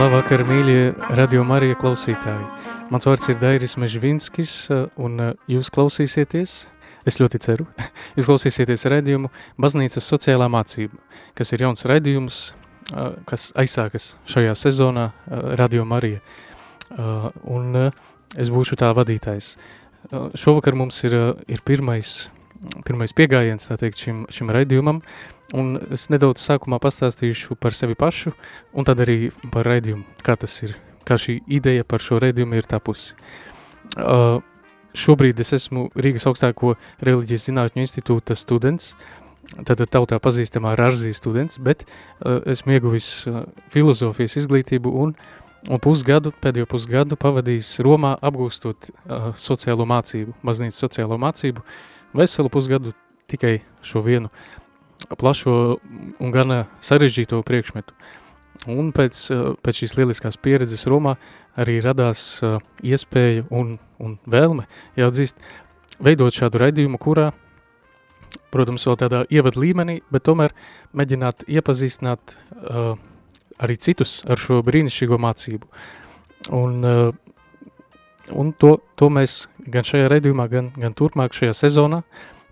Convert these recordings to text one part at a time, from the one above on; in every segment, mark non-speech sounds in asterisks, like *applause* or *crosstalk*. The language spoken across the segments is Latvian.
Labvakar, mīļie Radio Marija klausītāji. Mans vārds ir Dairis Mežvinskis, un uh, jūs klausīsieties, es ļoti ceru, *laughs* jūs klausīsieties redījumu Baznīcas sociālā mācība, kas ir jauns redījums, uh, kas aizsākas šajā sezonā Radio Marija. Un es būšu tā vadītājs. Šovakar mums ir, ir pirmais, pirmais piegājiens, teikt, šim, šim redījumam, un es nedaudz sākumā pastāstīšu par sevi pašu, un tad arī par raidījumu, kā tas ir, kā šī ideja par šo raidījumu ir tapusi. Uh, šobrīd es esmu Rīgas augstāko reliģijas zinātņu institūta students, tātad tautā pazīstamā Rarzī students, bet uh, esmu ieguvis uh, filozofijas izglītību un, un pusgadu, pēdējo pusgadu pavadījis Romā apgūstot uh, sociālo mācību, baznīcas sociālo mācību, veselu pusgadu tikai šo vienu plašo un gana sarežģīto priekšmetu. Un pēc, pēc šīs lieliskās pieredzes Romā arī radās uh, iespēja un, un vēlme jāatzīst veidot šādu raidījumu, kurā, protams, vēl tādā ievad līmenī, bet tomēr mēģināt iepazīstināt uh, arī citus ar šo brīnišķīgo mācību. Un, uh, un to, to mēs gan šajā raidījumā, gan, gan turpmāk šajā sezonā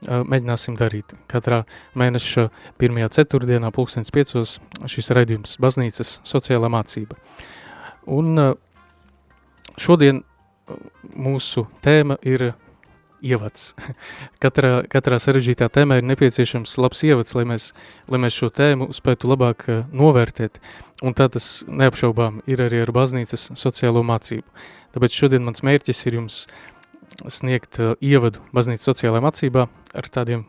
mēģināsim darīt. Katrā mēneša pirmajā ceturtdienā pulkstens piecos šis raidījums baznīcas sociālā mācība. Un šodien mūsu tēma ir ievads. Katrā, katrā sarežģītā tēmā ir nepieciešams labs ievads, lai mēs, lai mēs šo tēmu spētu labāk novērtēt. Un tā tas neapšaubām ir arī ar baznīcas sociālo mācību. Tāpēc šodien mans mērķis ir jums sniegt uh, ievadu baznīcas sociālajā mācībā ar tādiem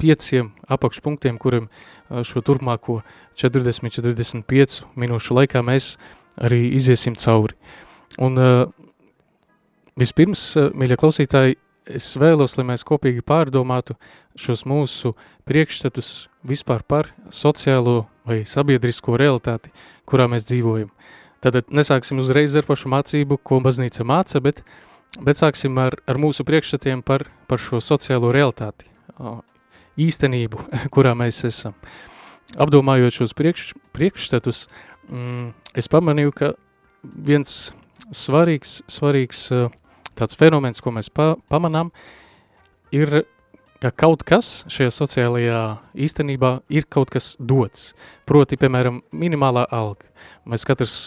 pieciem apakšpunktiem, kuriem uh, šo turpmāko 40-45 minūšu laikā mēs arī iziesim cauri. Un uh, vispirms, mīļa klausītāji, es vēlos, lai mēs kopīgi pārdomātu šos mūsu priekšstatus vispār par sociālo vai sabiedrisko realitāti, kurā mēs dzīvojam. Tātad nesāksim uzreiz ar pašu mācību, ko baznīca māca, bet uh, Bet sāksim ar, ar mūsu priekšstatiem par, par šo sociālo realitāti, īstenību, *laughs* kurā mēs esam. Apdomājot šos priekš, priekšstatus, mm, es pamanīju, ka viens svarīgs, svarīgs tāds fenomens, ko mēs pa, pamanām, ir, ka kaut kas šajā sociālajā īstenībā ir kaut kas dots. Proti, piemēram, minimālā alga. Mēs katrs,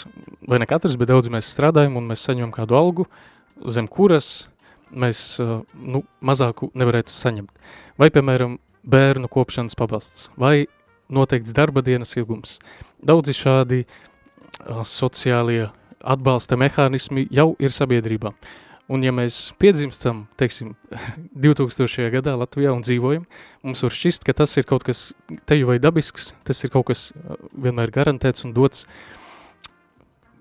vai ne katrs, bet daudz mēs strādājam un mēs saņemam kādu algu, uh, zem kuras mēs nu, mazāku nevarētu saņemt. Vai, piemēram, bērnu kopšanas pabalsts, vai noteikts darba dienas ilgums. Daudzi šādi uh, sociālie atbalsta mehānismi jau ir sabiedrībā. Un ja mēs piedzimstam, teiksim, *laughs* 2000. gadā Latvijā un dzīvojam, mums var šķist, ka tas ir kaut kas teju vai dabisks, tas ir kaut kas vienmēr garantēts un dots uh,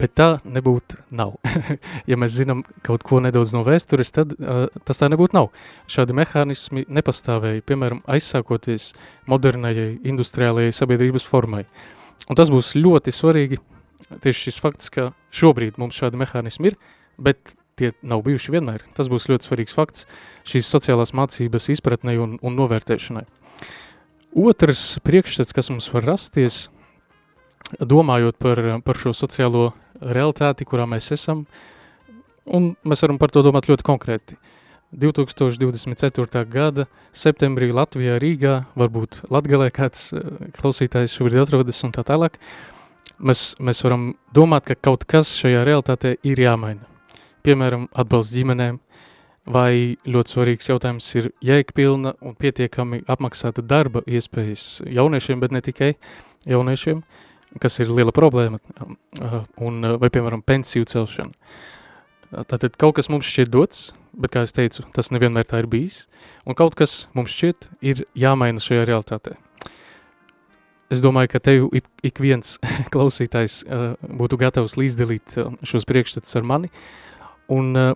Bet tā nebūtu nav. *laughs* ja mēs zinām kaut ko nedaudz no vēstures, tad uh, tas tā nebūtu nav. Šādi mehānismi nepastāvēja, piemēram, aizsākoties modernajai industriālajai sabiedrības formai. Un tas būs ļoti svarīgi, tieši šis fakts, ka šobrīd mums šādi mehānismi ir, bet tie nav bijuši vienmēr. Tas būs ļoti svarīgs fakts šīs sociālās mācības izpratnei un, un novērtēšanai. Otrs priekšstats, kas mums var rasties, domājot par, par šo sociālo realitāti, kurā mēs esam, un mēs varam par to domāt ļoti konkrēti. 2024. gada septembrī Latvijā, Rīgā, varbūt Latgalē kāds eh, klausītājs šobrīd atrodas un tā tālāk, mēs, mēs varam domāt, ka kaut kas šajā realitātē ir jāmaina. Piemēram, atbalsts ģimenēm, vai ļoti svarīgs jautājums ir jēgpilna un pietiekami apmaksāta darba iespējas jauniešiem, bet ne tikai jauniešiem, uh, kas ir liela problēma, uh, un uh, vai, piemēram, pensiju celšana. Uh, tātad kaut kas mums šķiet dots, bet, kā es teicu, tas nevienmēr tā ir bijis, un kaut kas mums šķiet ir jāmaina šajā realitātē. Es domāju, ka tev ik, viens *laughs* klausītājs uh, būtu gatavs līdzdalīt uh, šos priekšstatus ar mani, un uh,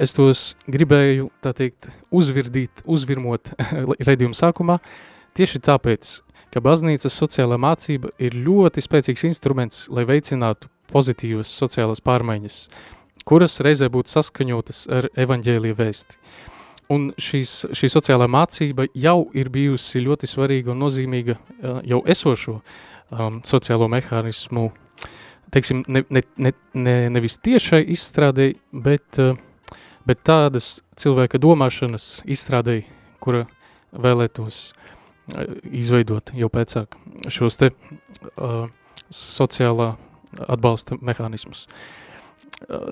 es tos gribēju, tā teikt, uzvirdīt, uzvirmot *laughs* redījuma sākumā, tieši tāpēc, ka baznīcas sociālā mācība ir ļoti spēcīgs instruments, lai veicinātu pozitīvas sociālās pārmaiņas, kuras reizē būtu saskaņotas ar evaņģēlija vēsti. Un šīs, šī sociālā mācība jau ir bijusi ļoti svarīga un nozīmīga jau esošo um, sociālo mehānismu teiksim, ne, ne, ne, ne, nevis tiešai izstrādē, bet, bet tādas cilvēka domāšanas izstrādē, kura vēlētos izveidot jau pēcāk šos te uh, sociālā atbalsta mehānismus. Uh,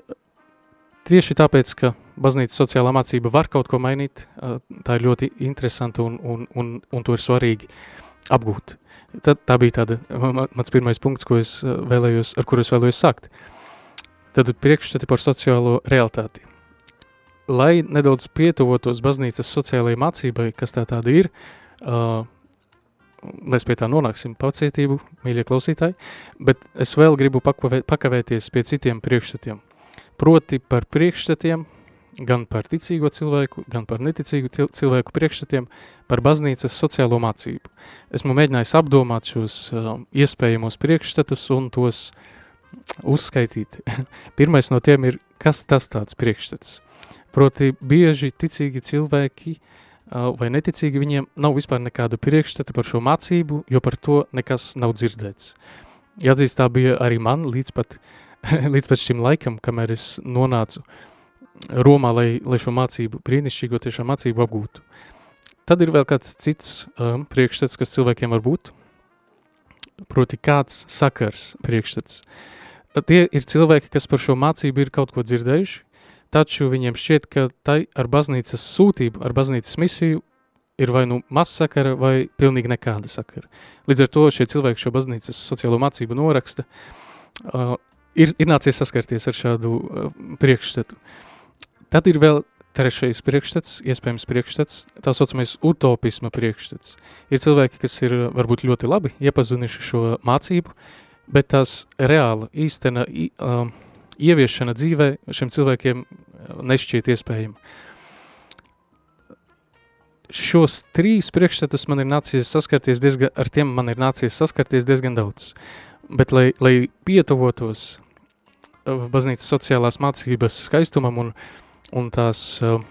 tieši tāpēc, ka baznīcas sociālā mācība var kaut ko mainīt, uh, tā ir ļoti interesanta un, un, un, un to ir svarīgi apgūt. Tad, tā bija tāda, mans pirmais punkts, ko es vēlējos, ar kuru es vēlējos sākt. Tad priekšstati par sociālo realitāti. Lai nedaudz pietuvotos baznīcas sociālajai mācībai, kas tā tāda ir, uh, mēs pie tā nonāksim pacietību, mīļie klausītāji, bet es vēl gribu pakavē, pakavēties pie citiem priekšstatiem. Proti par priekšstatiem, gan par ticīgo cilvēku, gan par neticīgu cilvēku priekšstatiem, par baznīcas sociālo mācību. Esmu mēģinājis apdomāt šos uh, iespējamos priekšstatus un tos uzskaitīt. *laughs* Pirmais no tiem ir, kas tas tāds priekšstats. Proti bieži ticīgi cilvēki uh, vai neticīgi, viņiem nav vispār nekāda priekšstata par šo mācību, jo par to nekas nav dzirdēts. Jāatzīst, tā bija arī man līdz pat, *laughs* līdz pat šim laikam, kamēr es nonācu Romā, lai, lai šo mācību, brīnišķīgo tiešām mācību apgūtu. Tad ir vēl kāds cits um, priekšstats, kas cilvēkiem var būt, proti kāds sakars priekšstats. Tie ir cilvēki, kas par šo mācību ir kaut ko dzirdējuši, taču viņiem šķiet, ka tai ar baznīcas sūtību, ar baznīcas misiju ir vai nu maz sakara vai pilnīgi nekāda sakara. Līdz ar to šie cilvēki šo baznīcas sociālo mācību noraksta, uh, ir, ir nācies saskarties ar šādu uh, priekšstatu. Tad ir vēl trešais priekšstats, iespējams priekšstats, tā saucamais utopisma priekšstats. Ir cilvēki, kas ir varbūt ļoti labi iepazinuši šo mācību, bet tās reāla, īstena, uh, ieviešana dzīvē šiem cilvēkiem nešķiet iespējama. Šos trīs priekšstatus man ir nācies saskarties diezgan, ar tiem man ir nācies saskarties diezgan daudz. Bet, lai, lai pietuvotos uh, baznīcas sociālās mācības skaistumam un, un tās, uh,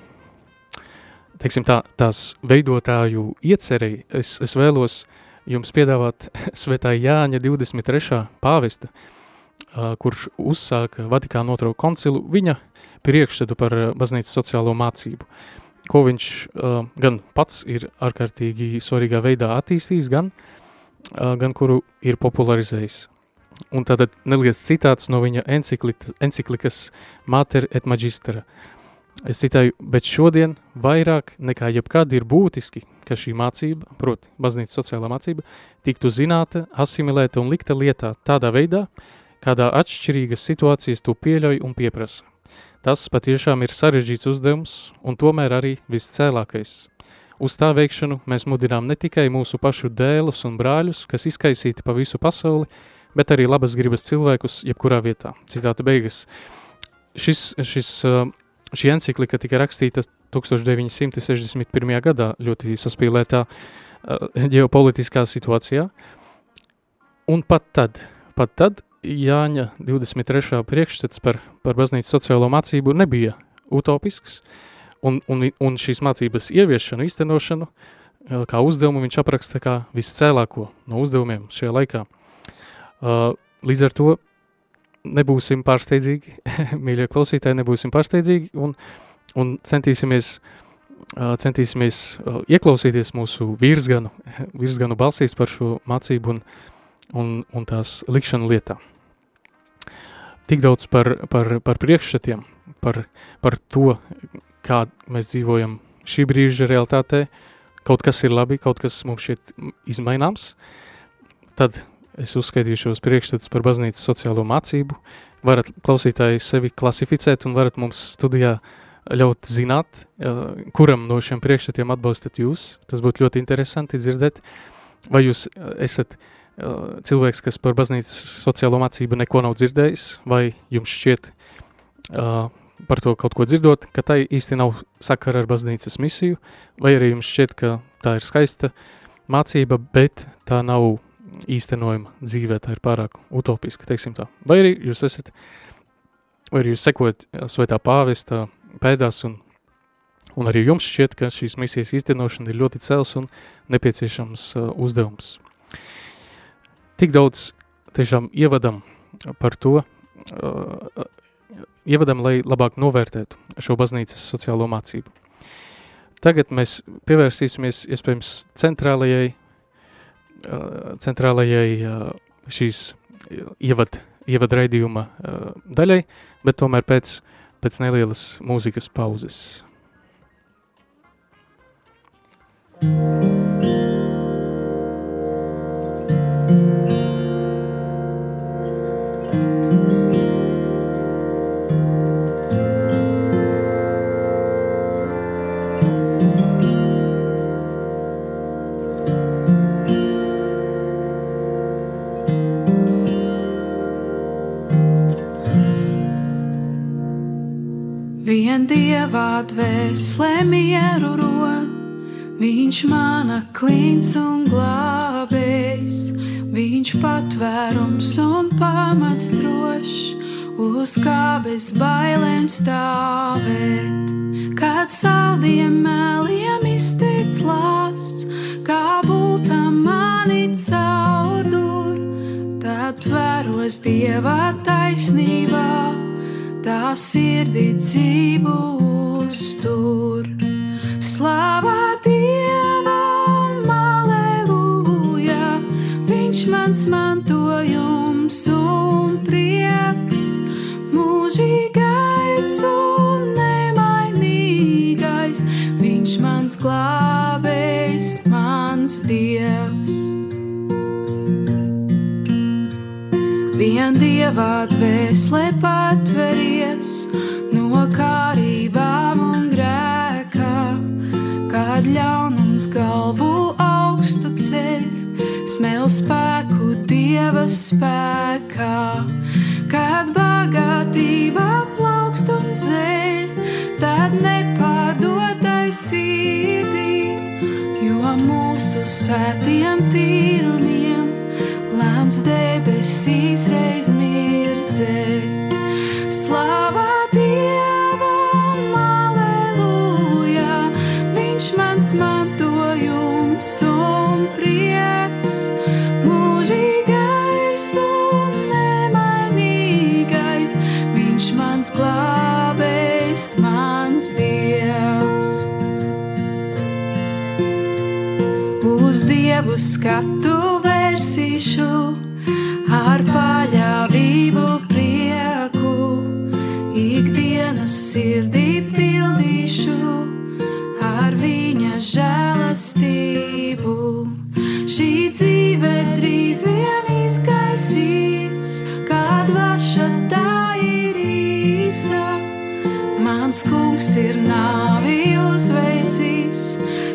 teiksim tā, tās veidotāju iecerei, es, es vēlos jums piedāvāt *laughs* svētā Jāņa 23. pāvesta, uh, kurš uzsāka Vatikāna otro koncilu, viņa priekšstatu par baznīcas sociālo mācību, ko viņš gan pats ir ārkārtīgi svarīgā veidā attīstījis, gan, gan kuru ir popularizējis. Un tātad neliels citāts no viņa enciklikas Mater et Magistera. Es citāju, bet šodien vairāk nekā jebkad ir būtiski, ka šī mācība, proti baznīcas sociālā mācība, tiktu zināta, asimilēta un likta lietā tādā veidā, kādā atšķirīgas situācijas to pieļauj un pieprasa. Tas patiešām ir sarežģīts uzdevums un tomēr arī viscēlākais. Uz tā veikšanu mēs mudinām ne tikai mūsu pašu dēlus un brāļus, kas izkaisīti pa visu pasauli, bet arī labas gribas cilvēkus jebkurā vietā. Citāta beigas. Šis, šis, šī enciklika tika rakstīta 1961. gadā ļoti saspīlētā ģeopolitiskā situācijā. Un pat tad, pat tad Jāņa 23. priekšstats par, par baznīcas sociālo mācību nebija utopisks, un, un, un šīs mācības ieviešanu, iztenošanu, kā uzdevumu viņš apraksta kā viscēlāko no uzdevumiem šajā laikā. Līdz ar to nebūsim pārsteidzīgi, *laughs* mīļie klausītāji, nebūsim pārsteidzīgi un, un centīsimies, centīsimies ieklausīties mūsu virsganu, *laughs* virsganu balsīs par šo mācību un, un, un tās likšanu lietā. Tik daudz par, par, par priekšstatiem, par, par to, kā mēs dzīvojam šī brīža realitātē, kaut kas ir labi, kaut kas mums šeit izmaināms, tad es uzskaitīju šos priekšstatus par baznīcas sociālo mācību, varat klausītāji sevi klasificēt un varat mums studijā ļaut zināt, kuram no šiem priekšstatiem atbalstat jūs, tas būtu ļoti interesanti dzirdēt, vai jūs esat cilvēks, kas par baznīcas sociālo mācību neko nav dzirdējis, vai jums šķiet par to kaut ko dzirdot, ka tai īsti nav sakara ar baznīcas misiju, vai arī jums šķiet, ka tā ir skaista mācība, bet tā nav īstenojama dzīvē, tā ir pārāk utopiska, teiksim tā. Vai arī jūs esat, vai arī jūs sekojat svētā pāvesta pēdās un, un arī jums šķiet, ka šīs misijas īstenošana ir ļoti cels un nepieciešams uh, uzdevums tik daudz tiešām ievadam par to uh, ievadam, lai labāk novērtētu šo baznīcas sociālo mācību. Tagad mēs pievērsīsimies, iespējams, centrālajai, centrālajai šīs ievad, ievad raidījuma daļai, bet tomēr pēc, pēc nelielas mūzikas pauzes. Thank you. Dievā dvēslē mieru rod, viņš mana klīns un glābējs, viņš patvērums un pamats drošs, uz kā bez bailēm stāvēt. Kad saldiem mēliem izteikts lāsts, kā bultam mani caudur, tad tvēros dievā taisnībā tā sirdī dzīvu uztur. Slāvā Dievam, aleluja, viņš mans mantojums un dievā dvēslē patveries no kārībām un grēkā, kad ļaunums galvu augstu ceļ, smēl spēku dieva spēkā, kad bagātība plaukst un zeļ, tad nepārdotai sirdī, jo mūsu sētiem tīrumiem skatu vērsīšu ar paļāvību prieku, ikdienas sirdī pildīšu ar viņa žēlastību. Šī dzīve drīz vien izgaisīs, kad vaša tā ir īsa. Mans kungs ir nāvi uzveicījis,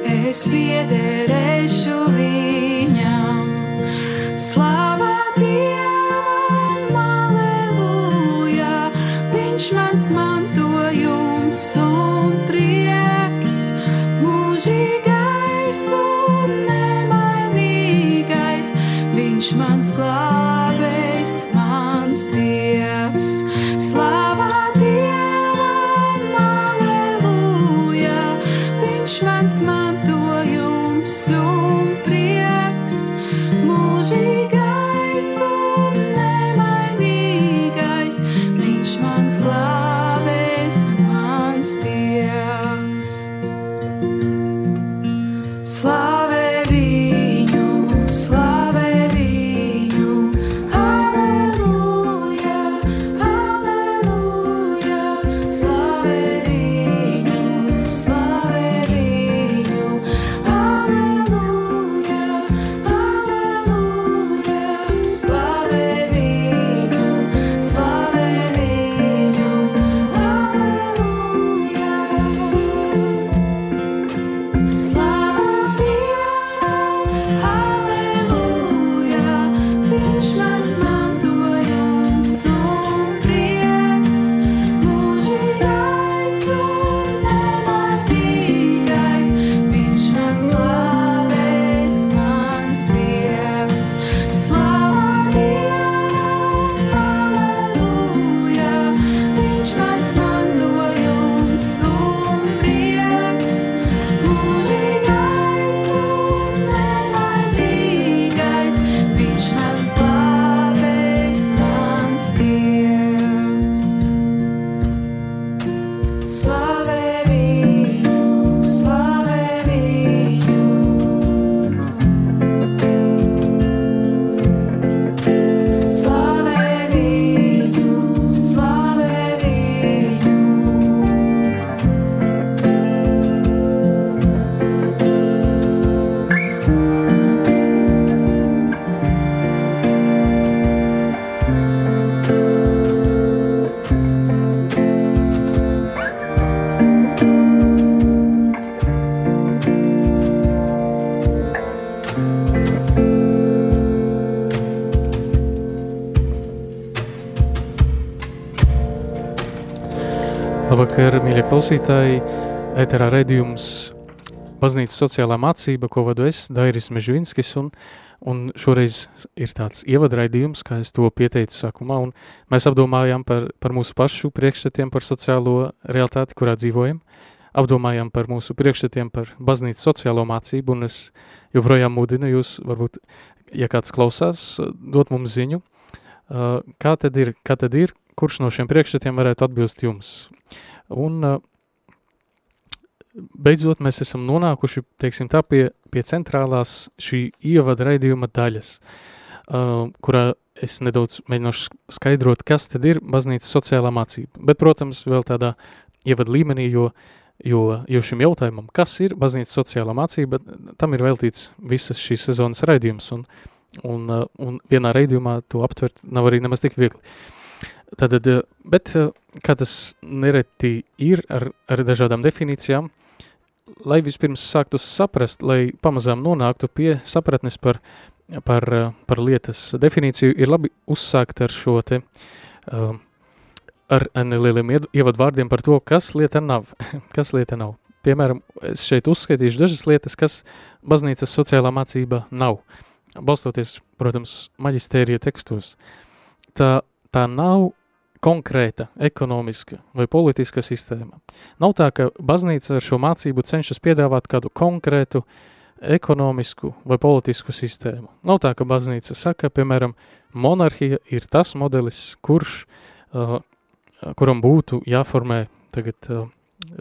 es piederēšu Labvakar, mīļie klausītāji, ēterā redījums Baznīcas sociālā mācība, ko vadu es, Dairis Mežvinskis, un, un šoreiz ir tāds ievadraidījums, kā es to pieteicu sākumā, un mēs apdomājām par, par mūsu pašu priekšstatiem par sociālo realitāti, kurā dzīvojam, apdomājām par mūsu priekšstatiem par baznīcas sociālo mācību, un es joprojām mudinu jūs, varbūt, ja kāds klausās, dot mums ziņu, uh, kā tad ir, kā tad ir, kurš no šiem priekšstatiem varētu atbilst jums. Un uh, beidzot mēs esam nonākuši, teiksim tā, pie, pie centrālās šī ievada raidījuma daļas, uh, kurā es nedaudz mēģināšu skaidrot, kas tad ir baznīcas sociālā mācība. Bet, protams, vēl tādā ievada līmenī, jo, jo, jo šim jautājumam, kas ir baznīcas sociālā mācība, tam ir veltīts visas šīs sezonas raidījums, un, un, uh, un vienā raidījumā to aptvert nav arī nemaz tik viegli. Tātad, bet kā tas nereti ir ar, ar dažādām definīcijām, lai vispirms sāktu saprast, lai pamazām nonāktu pie sapratnes par, par, par lietas definīciju, ir labi uzsākt ar šo te, ar nelieliem ievadvārdiem par to, kas lieta nav, *laughs* kas lieta nav. Piemēram, es šeit uzskaitīšu dažas lietas, kas baznīcas sociālā mācība nav, balstoties, protams, maģistērija tekstos. Tā, tā nav konkrēta ekonomiska vai politiska sistēma. Nav tā, ka baznīca ar šo mācību cenšas piedāvāt kādu konkrētu ekonomisku vai politisku sistēmu. Nav tā, ka baznīca saka, piemēram, monarhija ir tas modelis, kurš, uh, kuram būtu jāformē tagad uh,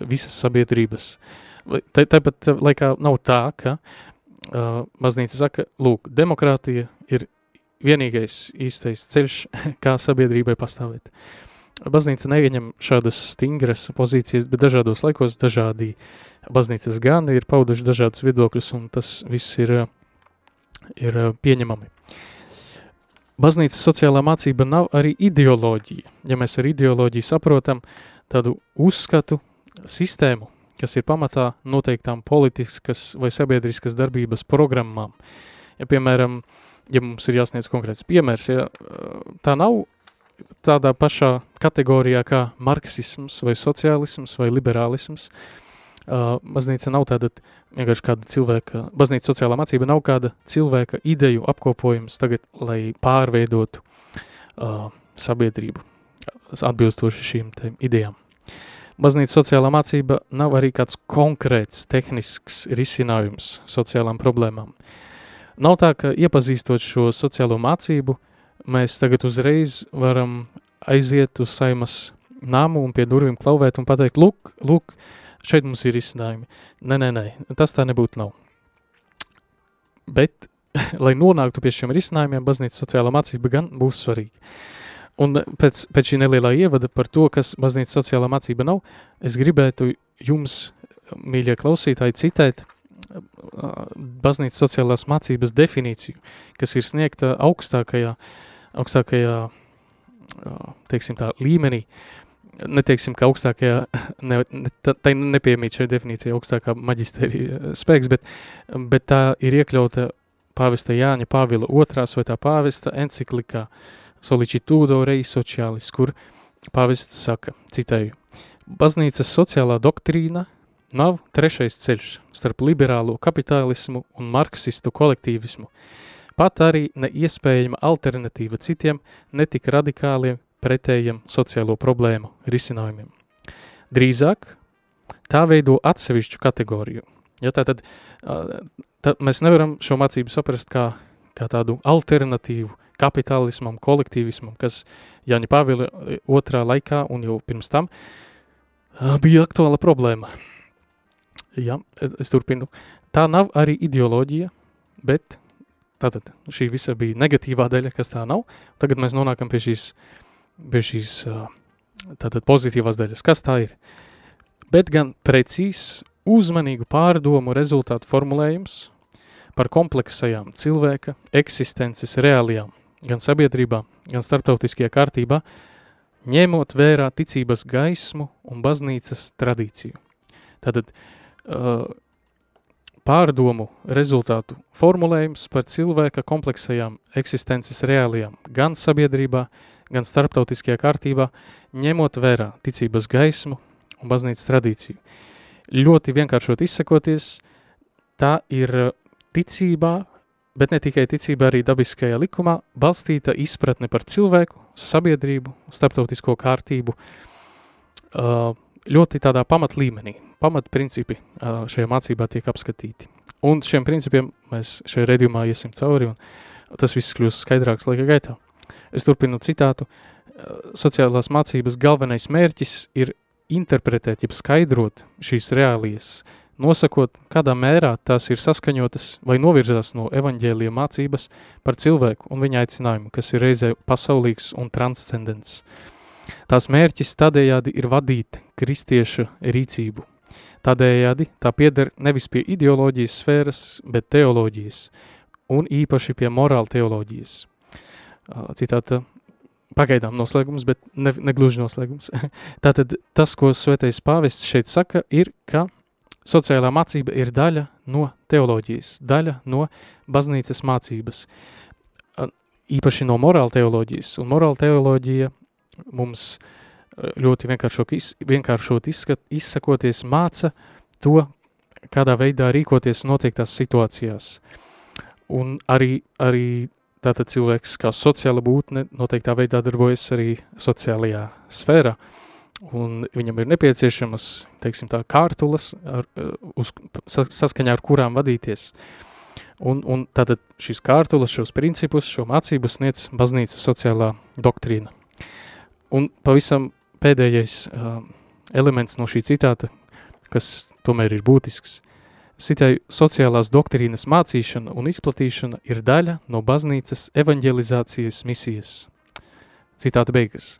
visas sabiedrības. Tāpat laikā nav tā, ka uh, baznīca saka, lūk, demokrātija ir vienīgais īstais ceļš, *laughs* kā sabiedrībai pastāvēt. Baznīca neieņem šādas stingras pozīcijas, bet dažādos laikos dažādi baznīcas gan ir pauduši dažādus viedokļus, un tas viss ir, ir pieņemami. Baznīcas sociālā mācība nav arī ideoloģija. Ja mēs ar ideoloģiju saprotam tādu uzskatu sistēmu, kas ir pamatā noteiktām politiskas vai sabiedriskas darbības programmām. Ja, piemēram, uh, ja mums ir jāsniedz konkrēts piemērs, ja, tā nav tādā pašā kategorijā kā marksisms vai sociālisms vai liberālisms. Uh, baznīca nav tāda vienkārši kāda cilvēka, baznīca sociālā mācība nav kāda cilvēka ideju apkopojums tagad, lai pārveidotu uh, sabiedrību atbilstoši šīm te idejām. Baznīca sociālā mācība nav arī kāds konkrēts tehnisks risinājums sociālām problēmām. Uh, Nav tā, ka iepazīstot šo sociālo mācību, mēs tagad uzreiz varam aiziet uz saimas namu un pie durvīm klauvēt un pateikt, lūk, lūk, šeit mums ir izcinājumi. Nē, nē, nē, tas tā nebūtu nav. Bet, *laughs* lai nonāktu pie šiem risinājumiem, baznīca sociālā mācība gan būs svarīga. Un pēc, pēc šī nelielā ievada par to, kas baznīca sociālā mācība nav, es gribētu jums, mīļie klausītāji, citēt baznīcas sociālās mācības definīciju, kas ir sniegta augstākajā, augstākajā teiksim tā, līmenī, neteiksim, ka augstākajā, ne, ne, tai nepiemīt šai definīcijai augstākā maģistērija spēks, bet, bet tā ir iekļauta pāvesta Jāņa Pāvila otrās vai tā pāvesta enciklikā Solicitudo Rei Socialis, kur pāvests saka, citēju, baznīcas sociālā doktrīna Nav trešais ceļš starp liberālo kapitālismu un marksistu kolektīvismu. Pat arī neiespējama alternatīva citiem netik radikāliem pretējiem sociālo problēmu risinājumiem. Drīzāk tā veido atsevišķu kategoriju. Ja, tātad tā, mēs nevaram šo mācību saprast kā, kā tādu alternatīvu kapitālismam, kolektīvismam, kas Jāņa Pāvila otrā laikā un jau pirms tam bija aktuāla problēma – Es, es turpinu. Tā nav arī ideoloģija, bet tātad šī visa bija negatīvā daļa, kas tā nav. Tagad mēs nonākam pie šīs, pie šīs tātad pozitīvās daļas. Kas tā ir? Bet gan precīzs, uzmanīgu pārdomu rezultātu formulējums par kompleksajām cilvēka eksistences reālijām, gan sabiedrībā, gan starptautiskajā kārtībā, ņemot vērā ticības gaismu un baznīcas tradīciju. Tātad, uh, uh, pārdomu rezultātu formulējums par cilvēka kompleksajām eksistences reālijām, gan sabiedrībā, gan starptautiskajā kārtībā, ņemot vērā ticības gaismu un baznīcas tradīciju. Ļoti vienkāršot izsakoties, tā ir uh, ticībā, bet ne tikai ticībā, arī dabiskajā likumā, balstīta izpratne par cilvēku, sabiedrību, starptautisko kārtību, uh, ļoti tādā pamatlīmenī, pamatprincipi šajā mācībā tiek apskatīti. Un šiem principiem mēs šajā redzījumā iesim cauri, un tas viss kļūst skaidrāks laika gaitā. Es turpinu citātu. Sociālās mācības galvenais mērķis ir interpretēt, jeb skaidrot šīs reālijas, nosakot, kādā mērā tās ir saskaņotas vai novirzās no evaņģēlija mācības par cilvēku un viņa aicinājumu, kas ir reizē pasaulīgs un transcendents. Tās mērķis tādējādi ir vadīt kristieša rīcību. Tādējādi tā pieder nevis pie ideoloģijas sfēras, bet teoloģijas, un īpaši pie morāla teoloģijas. Citāta pagaidām noslēgums, bet ne, negluži noslēgums. *laughs* Tātad tas, ko svētais pāvests šeit saka, ir, ka sociālā mācība ir daļa no teoloģijas, daļa no baznīcas mācības, īpaši no morāla teoloģijas, un morāla teoloģija mums ļoti iz, vienkāršot izskat, izsakoties māca to, kādā veidā rīkoties noteiktās situācijās. Un arī, arī tātad cilvēks kā sociāla būtne noteiktā veidā darbojas arī sociālajā sfērā. Un viņam ir nepieciešamas, teiksim tā, kārtulas, ar, uz, saskaņā ar kurām vadīties. Un, un tātad šīs kārtulas, šos principus, šo mācību sniedz baznīca sociālā doktrīna. Un pavisam pēdējais uh, elements no šī citāta, kas tomēr ir būtisks. Citai sociālās doktrīnas mācīšana un izplatīšana ir daļa no baznīcas evanģelizācijas misijas. Citāta beigas.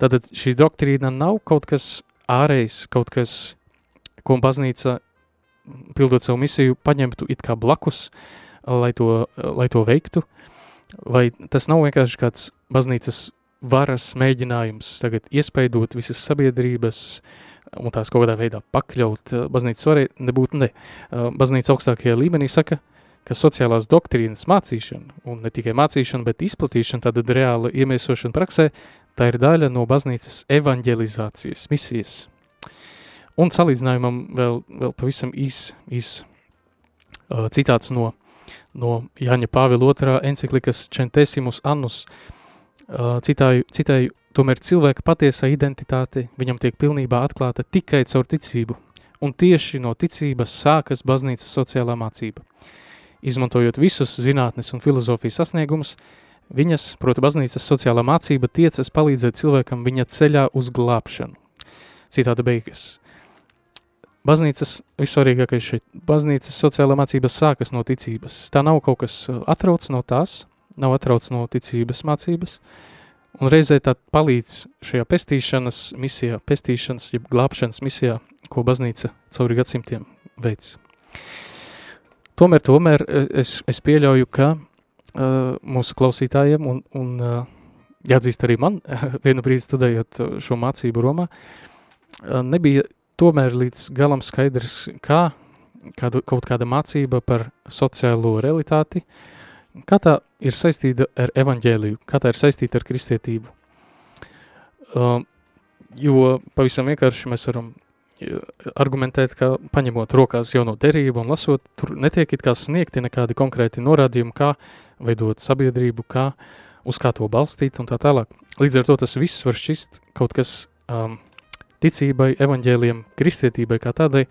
Tātad šī doktrīna nav kaut kas ārējs, kaut kas, ko baznīca, pildot savu misiju, paņemtu it kā blakus, lai to, lai to veiktu, vai tas nav vienkārši kāds baznīcas varas mēģinājums tagad iespaidot visas sabiedrības un tās kaut kādā veidā pakļaut eh, baznīcas varē, nebūtu ne. Eh, baznīca augstākajā līmenī saka, ka sociālās doktrīnas mācīšana, un ne tikai mācīšana, bet izplatīšana, tāda reāla iemiesošana praksē, tā ir daļa no baznīcas evanģelizācijas misijas. Un salīdzinājumam vēl, vēl pavisam īs, īs uh, citāts no, no Jāņa Pāvila otrā enciklikas Centesimus Annus, uh, citāju, citāju, tomēr cilvēka patiesā identitāte viņam tiek pilnībā atklāta tikai caur ticību, un tieši no ticības sākas baznīcas sociālā mācība. Izmantojot visus zinātnes un filozofijas sasniegumus, viņas, proti baznīcas sociālā mācība tiecas palīdzēt cilvēkam viņa ceļā uz glābšanu. Citāta beigas. Baznīcas, vissvarīgākais šeit, baznīcas sociālā mācība sākas no ticības. Tā nav kaut kas atrauc no tās, nav atrauc no ticības mācības, un reizē tā palīdz šajā pestīšanas misijā, pestīšanas, jeb glābšanas misijā, ko baznīca cauri gadsimtiem veids. Tomēr, tomēr e, es, es pieļauju, ka uh, mūsu klausītājiem un, un uh, jāatzīst arī man, *laughs* vienu brīdi studējot šo mācību Romā, nebija tomēr līdz galam skaidrs, kā kādu, kaut kāda mācība par sociālo realitāti uh, Kā tā ir saistīta ar evaņģēliju, kā tā ir saistīta ar kristietību? Uh, jo pavisam vienkārši mēs varam argumentēt, ka paņemot rokās jauno derību un lasot, tur netiek it kā sniegti nekādi konkrēti norādījumi, kā veidot sabiedrību, kā uz kā to balstīt un tā tālāk. Līdz ar to tas viss var šķist kaut kas um, ticībai, evaņģēliem, kristietībai kā tādai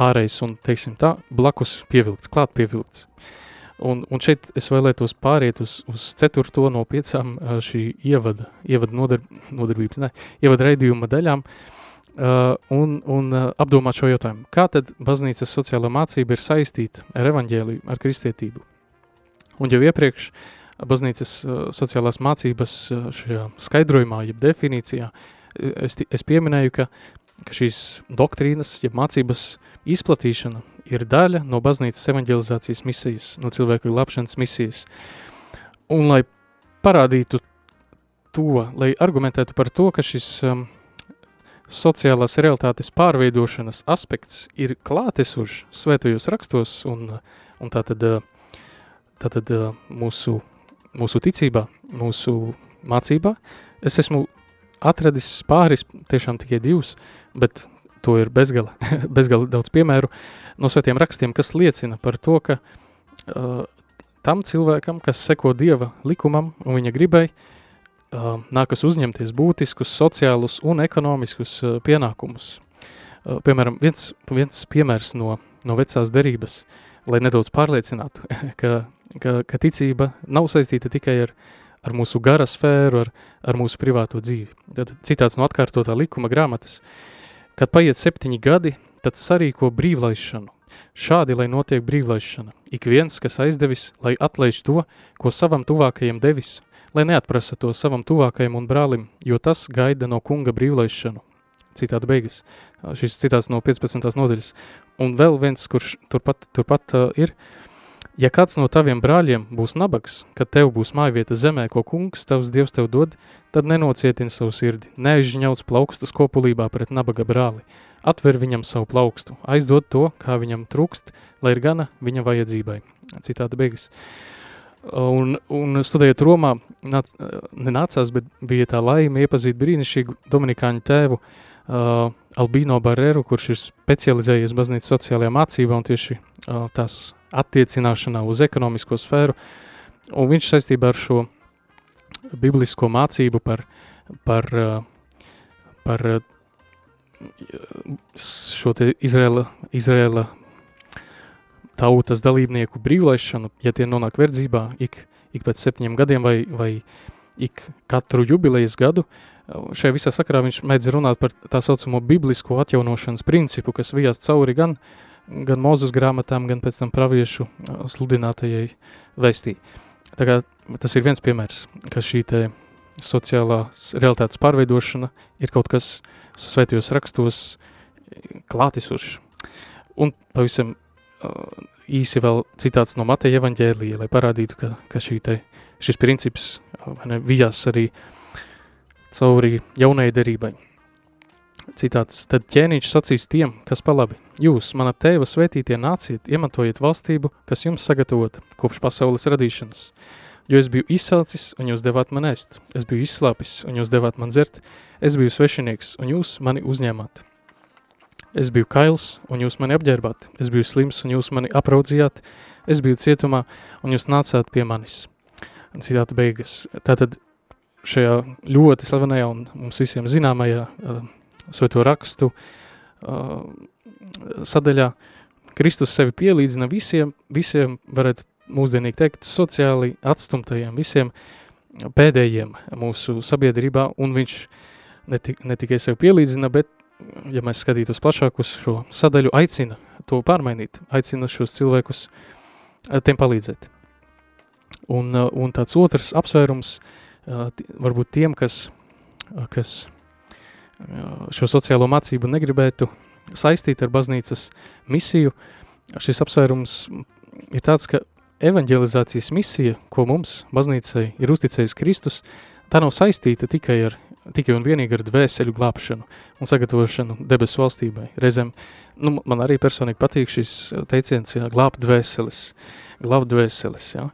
ārējs un, teiksim tā, blakus pievilkts, klāt pievilkts. Uh, Un, un šeit es vēlētos pāriet uz, uz ceturto no piecām šī ievada, ievada nodarb, nodarbības, ne, ievada raidījuma daļām uh, un, un uh, apdomāt šo jautājumu. Kā tad baznīcas sociālā mācība ir saistīta ar evaņģēliju, ar kristietību? Un jau iepriekš baznīcas uh, sociālās mācības šajā skaidrojumā, jeb definīcijā, es, es pieminēju, ka, ka šīs doktrīnas, jeb mācības izplatīšana ir daļa no baznīcas evanģelizācijas misijas, no cilvēku glābšanas misijas. Un lai parādītu to, lai argumentētu par to, ka šis um, sociālās realitātes pārveidošanas aspekts ir klātesuši svētajos rakstos un, un tātad, tātad mūsu, mūsu ticībā, mūsu mācībā, es esmu atradis pāris, tiešām tikai divus, bet to ir bezgala, *laughs* bezgala daudz piemēru no svētiem rakstiem, kas liecina par to, ka uh, tam cilvēkam, kas seko Dieva likumam un viņa gribai, uh, nākas uzņemties būtiskus sociālus un ekonomiskus uh, pienākumus. Uh, piemēram, viens, viens piemērs no, no vecās derības, lai nedaudz pārliecinātu, *laughs* ka, ka, ka ticība nav saistīta tikai ar, ar mūsu gara sfēru, ar, ar mūsu privāto dzīvi. Tad citāts no atkārtotā likuma grāmatas – Kad paiet septiņi gadi, tad sarīko brīvlaišanu. Šādi, lai notiek brīvlaišana. Ik viens, kas aizdevis, lai atlaiž to, ko savam tuvākajam devis, lai neatprasa to savam tuvākajam un brālim, jo tas gaida no kunga brīvlaišanu. Citāta beigas. Šis citāts no 15. nodaļas. Un vēl viens, kurš turpat, turpat uh, ir, uh, Ja kāds no taviem brāļiem būs nabags, kad tev būs mājvieta zemē, ko kungs tavs dievs tev dod, tad nenocietin savu sirdi, neaizņauc plaukstus kopulībā pret nabaga brāli. Atver viņam savu plaukstu, aizdod to, kā viņam trūkst, lai ir gana viņa vajadzībai. Citāta beigas. Un, un studējot Romā, nāc, nenācās, bet bija tā laime iepazīt brīnišķīgu dominikāņu tēvu, uh, Albino Barreru, kurš ir specializējies baznīcas sociālajā mācībā un tieši uh, tās attiecināšanā uz ekonomisko sfēru, un viņš saistībā ar šo biblisko mācību par, par, par šo te Izraela, Izraela tautas dalībnieku brīvlaišanu, ja tie nonāk verdzībā ik, ik pēc septiņiem gadiem vai, vai ik katru jubilejas gadu, šajā visā sakarā viņš mēdz runāt par tā saucamo biblisko atjaunošanas principu, kas vijās cauri gan uh, gan mūzus grāmatām, gan pēc tam praviešu sludinātajai vēstī. Tā kā tas ir viens piemērs, ka šī te sociālās realitātes pārveidošana ir kaut kas svētajos rakstos klātisošs. Un pavisam īsi vēl citāts no Mateja evaņģēlija, lai parādītu, ka, ka šī te, šis princips ne, vijās arī cauri jaunai derībai. Citāts, tad ķēniņš sacīs tiem, kas palabi, jūs, mana tēva svētītie nāciet, iemantojiet valstību, kas jums sagatavota kopš pasaules radīšanas. Jo es biju izsalcis, un jūs devāt man ēst, es biju izslāpis, un jūs devāt man dzert, es biju svešinieks, un jūs mani uzņēmāt. Es biju kails, un jūs mani apģērbāt, es biju slims, un jūs mani apraudzījāt, es biju cietumā, un jūs nācāt pie manis. Citāta beigas. Tātad šajā ļoti slavenajā un mums visiem zināmajā uh, svēto rakstu uh, sadaļā, Kristus sevi pielīdzina visiem, visiem varētu mūsdienīgi teikt, sociāli atstumtajiem, visiem pēdējiem mūsu sabiedrībā, un viņš ne, ne tikai sevi pielīdzina, bet, ja mēs skatītos plašāk uz šo sadaļu, aicina to pārmainīt, aicina šos cilvēkus tiem palīdzēt. Un, un tāds otrs apsvērums, varbūt tiem, kas, kas šo sociālo mācību negribētu saistīt ar baznīcas misiju, šis apsvērums ir tāds, ka evanģelizācijas misija, ko mums baznīcai ir uzticējis Kristus, tā nav saistīta tikai ar tikai un vienīgi ar dvēseļu glābšanu un sagatavošanu debesu valstībai. Reizēm, nu, man arī personīgi patīk šis teiciens, jā, glābt dvēseles, glābt dvēseles, jā.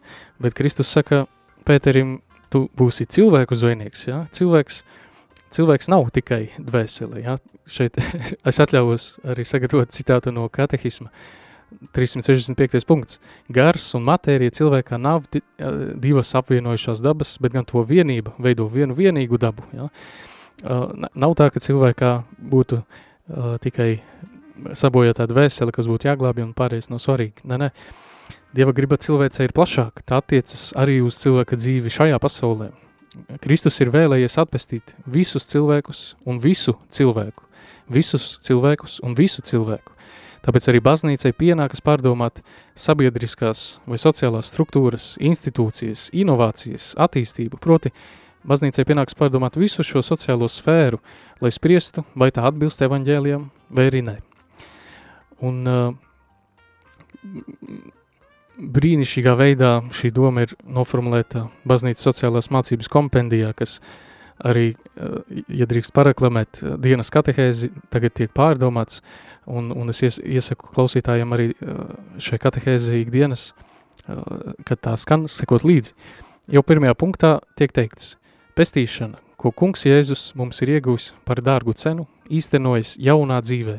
Bet Kristus saka Pēterim, tu būsi cilvēku zvejnieks, jā. Cilvēks, uh, cilvēks nav tikai dvēseli. Ja? Šeit *laughs* es atļaujos arī sagatavot citātu no katehisma. 365. punkts. Gars un matērija cilvēkā nav divas apvienojušās dabas, bet gan to vienība veido vienu vienīgu dabu. Ja? Nav tā, ka cilvēkā būtu uh, tikai sabojātā dvēsele, kas būtu jāglābj un pārējais nav svarīgi. Nē, nē. Dieva griba cilvēcei ir plašāka. Tā attiecas arī uz cilvēka dzīvi šajā pasaulē. Kristus ir vēlējies atpestīt visus cilvēkus un visu cilvēku, visus cilvēkus un visu cilvēku. Tāpēc arī baznīcai pienākas pārdomāt sabiedriskās vai sociālās struktūras, institūcijas, inovācijas, attīstību, proti baznīcai pienākas pārdomāt visu šo sociālo sfēru, lai spriestu, vai tā atbilst evaņģēlijam vai arī nē. Un uh, brīnišķīgā veidā šī doma ir noformulēta baznīcas sociālās mācības kompendijā, kas arī, eh, ja drīkst pareklamēt, eh, dienas katehēzi tagad tiek pārdomāts, un, un es ies, iesaku klausītājiem arī eh, šai katehēzi ikdienas, kad tā skan, sekot līdzi. Jau pirmajā punktā tiek teikts, pestīšana, ko kungs Jēzus mums ir ieguvis par dārgu cenu, īstenojas jaunā dzīvē,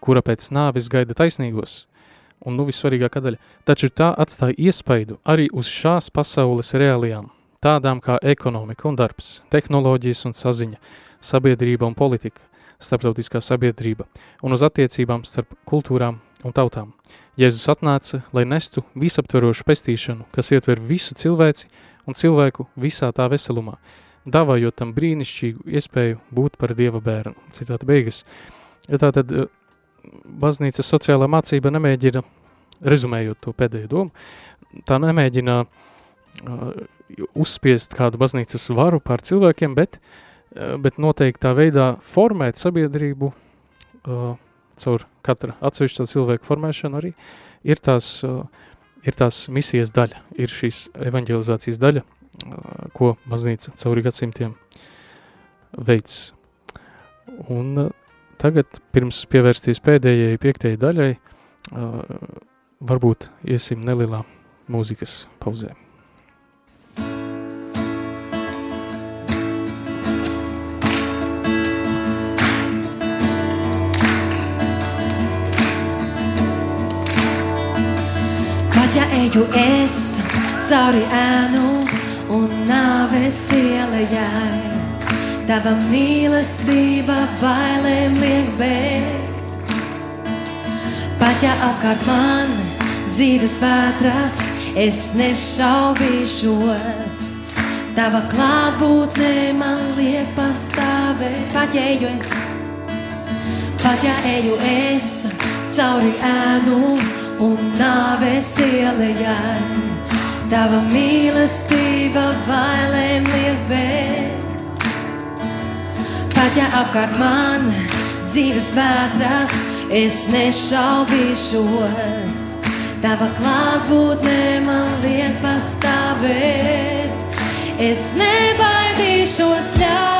kura pēc nāves gaida taisnīgos, un nu vissvarīgākā daļa, taču tā atstāja iespaidu arī uz šās pasaules reālijām, tādām kā ekonomika un darbs, tehnoloģijas un saziņa, sabiedrība un politika, starptautiskā sabiedrība un uz attiecībām starp kultūrām un tautām. Jēzus atnāca, lai nestu visaptverošu pestīšanu, kas ietver visu cilvēci un cilvēku visā tā veselumā, davājot tam brīnišķīgu iespēju būt par Dieva bērnu. Citāta beigas. Ja tā tad baznīcas sociālā mācība nemēģina, rezumējot to pēdējo domu, tā nemēģina uh, uzspiest kādu baznīcas varu pār cilvēkiem, bet, uh, bet noteiktā veidā formēt sabiedrību uh, caur katra atsevišķā cilvēku formēšanu arī ir tās, uh, ir tās misijas daļa, ir šīs evanģelizācijas daļa, uh, ko baznīca cauri gadsimtiem veids. Un uh, Tagad, pirms pievērsties pēdējai piektajai daļai, varbūt iesim nelielā mūzikas pauzē. Ja eju es cauri ēnu un nāves ielējai, Tava mīlestība bailēm liek bēgt. Pat ja apkārt man dzīves vētras, es nešaubīšos. Tava klātbūtne man liek pastāvēt, pat ja eju es, pat ja eju es cauri ēnu un nāves ielējai. Tava mīlestība bailēm liek bēgt. Pat ja apkārt man dzīves vētras, es nešaubīšos. Tava klātbūtne man liek pastāvēt. Es nebaidīšos ļaunumā,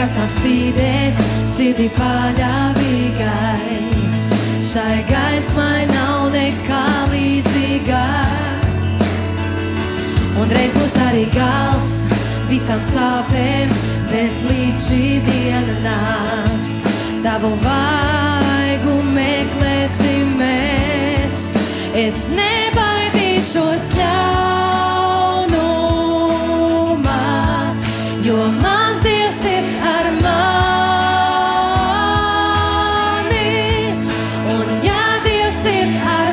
kas sāk spīdēt, sirdī paļāvīgai. Šai gaismai nav nekā līdzīgā. Un reiz būs arī gals visam sāpēm, bet līdz šī diena nāks. Tavu vaigu meklēsim mēs. Es nebaidīšos ļaunumā, Dievs ir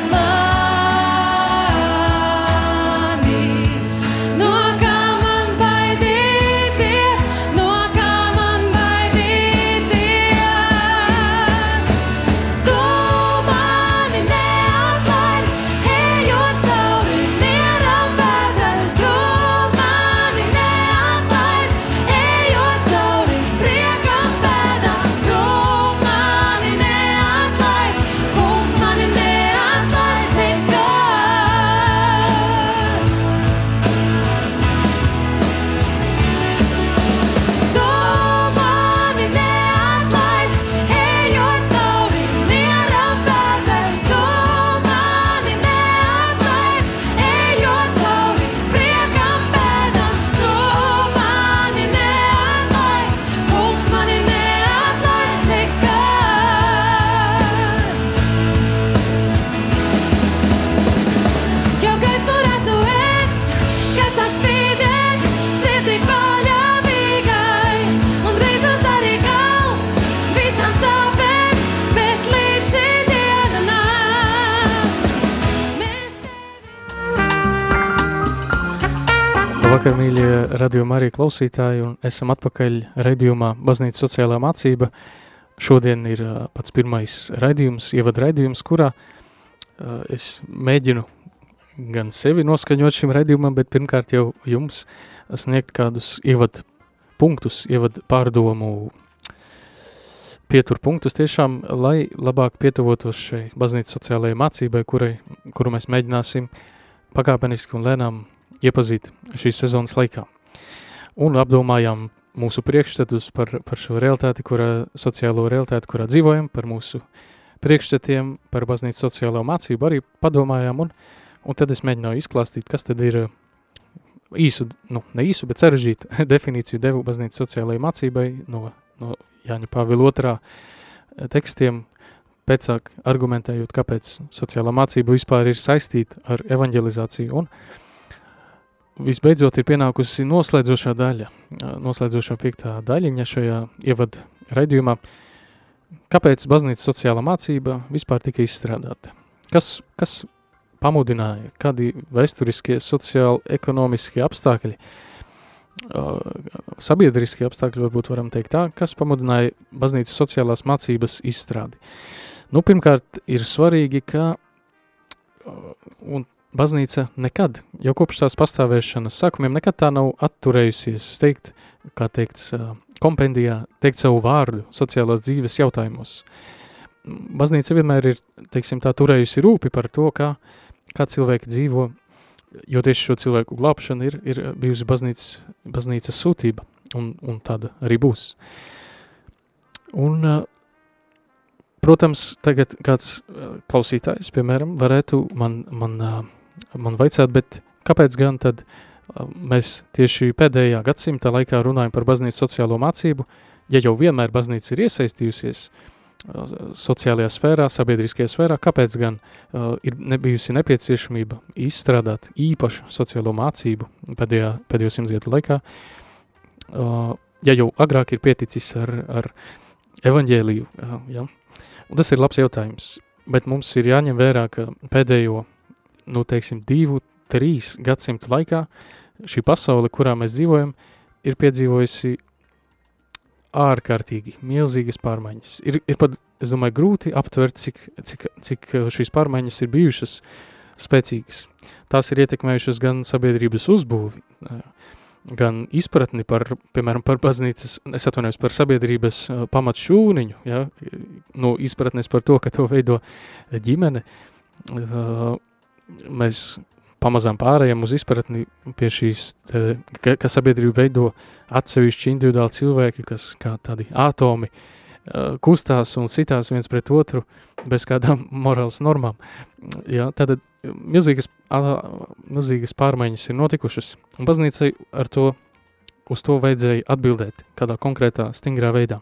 mīļie radījuma arī klausītāji, un esam atpakaļ raidījumā Baznīca sociālā mācība. Šodien ir pats pirmais raidījums, ievad raidījums, kurā es mēģinu gan sevi noskaņot šim raidījumam, bet pirmkārt jau jums sniegt kādus ievad punktus, ievad pārdomu pietur punktus tiešām, lai labāk pietuvotos šai baznīcas sociālajai mācībai, kurai, kuru mēs mēģināsim pakāpeniski un lēnām iepazīt šīs sezonas laikā. Un apdomājām mūsu priekšstatus par, par šo realitāti, kurā, sociālo realitāti, kurā dzīvojam, par mūsu priekšstatiem, par baznīcas sociālo mācību arī padomājām, un, un tad es mēģināju izklāstīt, kas tad ir īsu, nu, ne īsu, bet sarežģītu *laughs* definīciju devu baznīcas sociālajai mācībai no, no Jāņa Pāvila otrā tekstiem, pēcāk argumentējot, kāpēc sociālā mācība vispār ir saistīta ar evanģelizāciju, un uh, visbeidzot ir pienākusi noslēdzošā daļa, noslēdzošā piektā daļiņa šajā ievad raidījumā. Kāpēc baznīcas sociālā mācība vispār tika izstrādāta? Kas, kas pamudināja, kādi vēsturiskie, sociāli, ekonomiskie apstākļi, sabiedriskie apstākļi varbūt varam teikt tā, kas pamudināja baznīcas sociālās mācības izstrādi? Nu, pirmkārt, ir svarīgi, ka, un baznīca nekad, jau kopš tās pastāvēšanas sākumiem, nekad tā nav atturējusies teikt, kā teikts kompendijā, teikt savu vārdu sociālās dzīves jautājumos. Baznīca vienmēr ir, teiksim, tā turējusi rūpi par to, kā, kā cilvēki dzīvo, jo tieši šo cilvēku glābšana ir, ir bijusi baznīcas, baznīcas sūtība, un, un tāda arī būs. Un, protams, tagad kāds klausītājs, piemēram, varētu man, man man vajadzētu, bet kāpēc gan tad mēs tieši pēdējā gadsimta laikā runājam par baznīcas sociālo mācību, ja jau vienmēr baznīca ir iesaistījusies sociālajā sfērā, sabiedriskajā sfērā, kāpēc gan uh, ir nebijusi nepieciešamība izstrādāt īpašu sociālo mācību pēdējā, pēdējo simtsgadu laikā, uh, ja jau agrāk ir pieticis ar, ar evaņģēliju, uh, ja? Un tas ir labs jautājums, bet mums ir jāņem vērā, ka pēdējo nu, teiksim, divu, trīs gadsimtu laikā šī pasaule, kurā mēs dzīvojam, ir piedzīvojusi ārkārtīgi milzīgas pārmaiņas. Ir, ir pat, es domāju, grūti aptvert, cik, cik, cik šīs pārmaiņas ir bijušas spēcīgas. Tās ir ietekmējušas gan sabiedrības uzbūvi, gan izpratni par, piemēram, par baznīcas, es atvainojos par sabiedrības pamat šūniņu, ja, no izpratnes par to, ka to veido ģimene, mēs pamazām pārējām uz izpratni pie šīs, te, ka, ka sabiedrība veido atsevišķi individuāli cilvēki, kas kā tādi atomi uh, kustās un sitās viens pret otru bez kādām *laughs* morāls normām. Jā, tātad milzīgas, uh, milzīgas pārmaiņas ir notikušas, un baznīcai ar to, uz to vajadzēja atbildēt kādā konkrētā, stingrā veidā.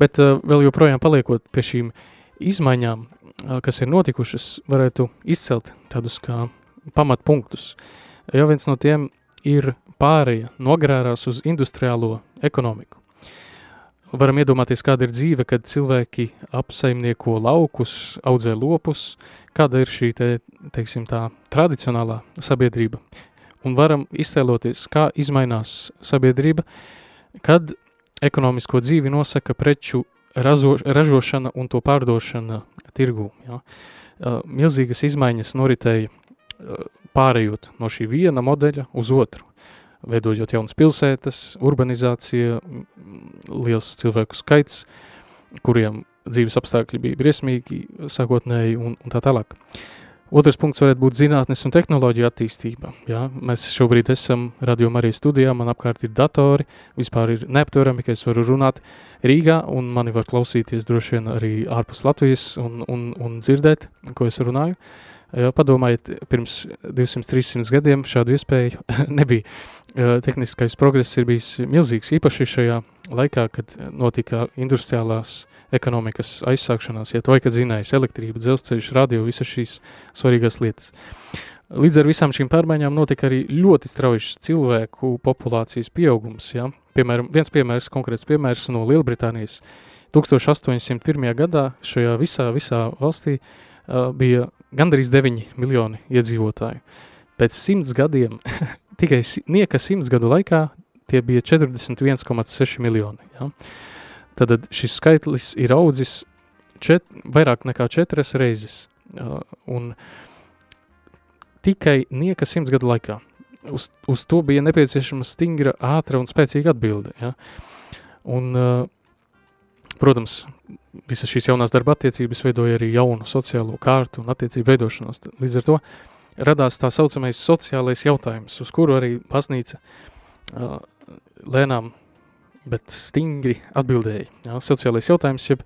Bet uh, vēl joprojām paliekot pie šīm izmaiņām, kas ir notikušas, varētu izcelt tādus kā pamatpunktus. Jo viens no tiem ir pāreja nogrērās uz industriālo ekonomiku. Varam iedomāties, kāda ir dzīve, kad cilvēki apsaimnieko laukus, audzē lopus, kāda ir šī, te, teiksim tā, tradicionālā sabiedrība. Un varam iztēloties, kā izmainās sabiedrība, kad ekonomisko dzīvi nosaka preču razo, ražošana un to pārdošana tirgū. Ja. Milzīgas izmaiņas noritēja pārējot no šī viena modeļa uz otru, veidojot jaunas pilsētas, urbanizācija, liels cilvēku skaits, kuriem dzīves apstākļi bija briesmīgi, sākotnēji un, un tā tālāk. Otrs punkts varētu būt zinātnes un tehnoloģija attīstība. Jā, mēs šobrīd esam radio arī studijā, man apkārt ir datori, vispār ir neaptverami, ka es varu runāt Rīgā, un mani var klausīties droši vien arī ārpus Latvijas un, un, un dzirdēt, ko es runāju. Uh, Padomājiet, pirms 200-300 gadiem šādu iespēju *laughs* nebija. Tehniskais progress ir bijis milzīgs, īpaši šajā laikā, kad notika industriālās ekonomikas aizsākšanās, ja to, kad zinājis elektrība, dzelzceļš, radio, visas šīs svarīgās lietas. Līdz ar visām šīm pārmaiņām notika arī ļoti straujišs cilvēku populācijas pieaugums. Ja? Piemēram, viens piemērs, konkrēts piemērs no Lielbritānijas. 1801. gadā šajā visā, visā valstī uh, bija gandrīz 9 miljoni iedzīvotāju. Pēc simts gadiem *laughs* tikai nieka simts gadu laikā tie bija 41,6 miljoni. Ja? Tad šis skaitlis ir audzis čet, vairāk nekā četras reizes. Uh, un tikai nieka simts gadu laikā. Uz, uz to bija nepieciešama stingra, ātra un spēcīga atbilde. Ja? Un, uh, protams, visas šīs jaunās darba attiecības veidoja arī jaunu sociālo kārtu un attiecību veidošanos. Līdz ar to radās tā saucamais sociālais jautājums, uz kuru arī baznīca uh, lēnām, bet stingri atbildēja. Ja? Sociālais jautājums, jeb,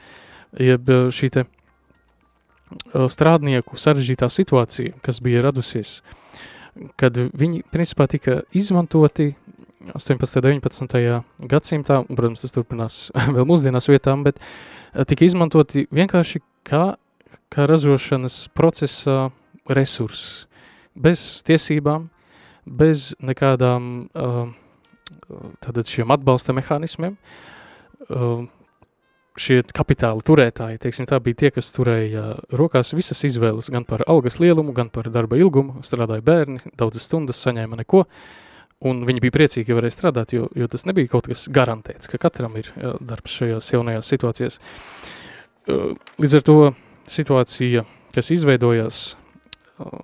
jeb šī te strādnieku sarežģītā situācija, kas bija radusies, kad viņi principā tika izmantoti 18. un 19. gadsimtā, un, protams, tas turpinās *laughs* vēl mūsdienās vietām, bet uh, tika izmantoti vienkārši kā, kā ražošanas procesa resurss, bez tiesībām, bez nekādām uh, tātad šiem atbalsta mehānismiem. Uh, šie kapitāla turētāji, teiksim, tā bija tie, kas turēja rokās visas izvēles gan par algas lielumu, gan par darba ilgumu, strādāja bērni, daudzas stundas saņēma neko, un viņi bija priecīgi, ka varēja strādāt, jo, jo tas nebija kaut kas garantēts, ka katram ir jā, darbs šajās jaunajās situācijās. Uh, Līdz ar to situācija, kas izveidojās, uh,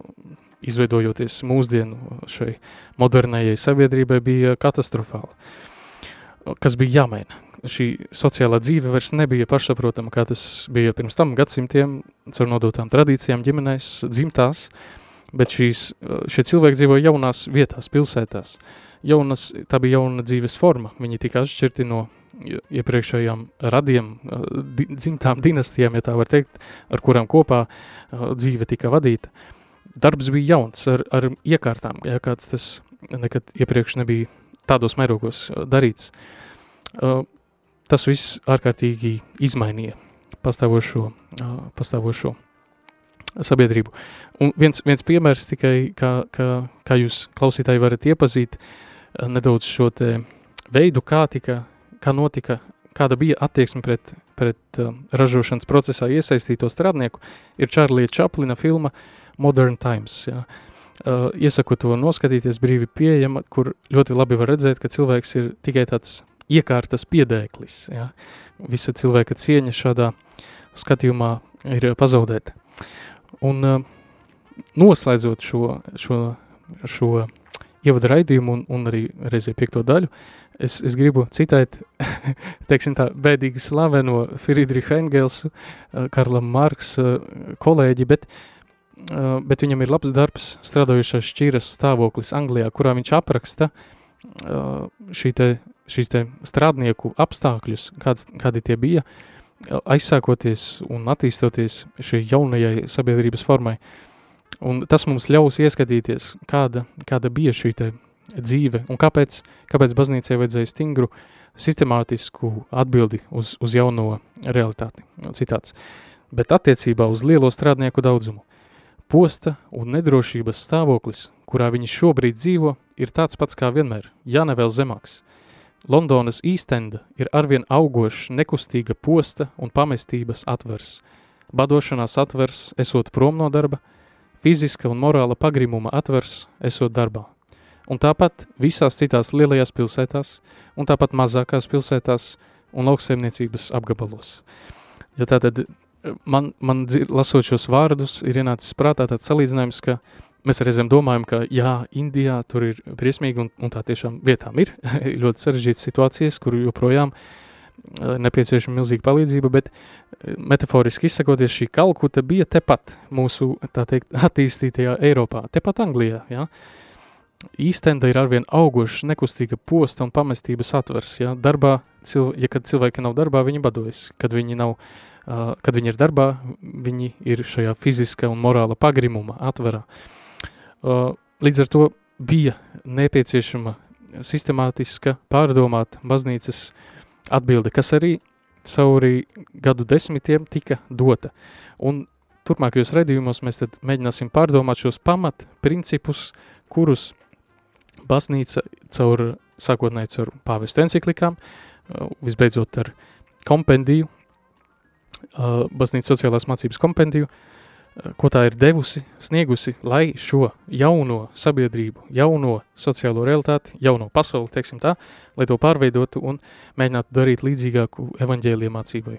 izveidojoties mūsdienu šai modernējai sabiedrībai, bija katastrofāla, kas bija jāmaina. Šī sociālā dzīve vairs nebija pašsaprotama, kā tas bija pirms tam gadsimtiem, caur nodotām tradīcijām, ģimenēs, dzimtās, bet šīs, šie cilvēki dzīvoja jaunās vietās, pilsētās. Jaunas, tā bija jauna dzīves forma, viņi tika atšķirti no iepriekšējām radiem, di, dzimtām dinastijām, ja tā var teikt, ar kurām kopā dzīve tika vadīta. Darbs bija jauns ar, ar iekārtām, ja kāds tas nekad iepriekš nebija tādos mērogos darīts. Tas viss ārkārtīgi izmainīja pastāvošo, pastāvošo sabiedrību. Un viens, viens piemērs tikai, kā, kā, kā jūs klausītāji varat iepazīt nedaudz šo te veidu, kā tika, kā notika, kāda bija attieksme pret, pret uh, ražošanas procesā iesaistīto strādnieku, ir Čārlija Čaplina filma Modern Times. Ja. Uh, iesaku to noskatīties brīvi pieejama, kur ļoti labi var redzēt, ka cilvēks ir tikai tāds iekārtas piedēklis. Ja. Visa cilvēka cieņa šādā skatījumā ir pazaudēta. Un uh, noslēdzot šo, šo, šo ievada raidījumu un, un arī reizē piekto daļu, es, es gribu citēt, *laughs* teiksim tā, bēdīgi slaveno Friedricha Engelsu, uh, Karlam Marks uh, kolēģi, bet, uh, bet viņam ir labs darbs strādājušās šķīras stāvoklis Anglijā, kurā viņš apraksta uh, šī te, šīs te strādnieku apstākļus, kāds, kādi tie bija, aizsākoties un attīstoties šai jaunajai sabiedrības formai. Un tas mums ļaus ieskatīties, kāda, kāda bija šī te dzīve un kāpēc, kāpēc baznīcai vajadzēja stingru sistemātisku atbildi uz, uz jauno realitāti. Citāts. Bet attiecībā uz lielo strādnieku daudzumu. Posta un nedrošības stāvoklis, kurā viņi šobrīd dzīvo, ir tāds pats kā vienmēr, ja ne vēl zemāks. Londonas īstenda ir arvien augošs nekustīga posta un pamestības atvers. Badošanās atvers, esot prom no darba, fiziska un morāla pagrimuma atvers, esot darbā. Un tāpat visās citās lielajās pilsētās, un tāpat mazākās pilsētās un lauksaimniecības apgabalos. Ja tātad man, man dzir, lasot šos vārdus, ir ienācis prātā tāds salīdzinājums, ka mēs reizēm domājam, ka jā, Indijā tur ir briesmīgi, un, un tā tiešām vietām ir *laughs* ļoti sarežģītas situācijas, kur joprojām nepieciešama milzīga palīdzība, bet metaforiski izsakoties, šī Kalkuta bija tepat mūsu, tā teikt, *laughs* attīstītajā Eiropā, tepat Anglijā, jā. Īstenda ir arvien augošs, nekustīga posta un pamestības atvers, jā. Darbā, cilv ja kad cilvēki nav darbā, viņi badojas, kad viņi nav, uh, kad viņi ir darbā, viņi ir šajā fiziska un morāla pagrimuma atverā. Uh, līdz ar to bija nepieciešama sistemātiska pārdomāt baznīcas atbilde, kas arī cauri gadu desmitiem tika dota. Un turpmākajos redījumos mēs tad mēģināsim pārdomāt šos pamat principus, kurus baznīca caur, sākotnēji caur pāvestu enciklikām, visbeidzot ar kompendiju, baznīca sociālās mācības kompendiju, ko tā ir devusi, sniegusi, lai šo jauno sabiedrību, jauno sociālo realitāti, jauno pasauli, teiksim tā, lai to pārveidotu un mēģinātu darīt līdzīgāku evaņģēliem mācībai.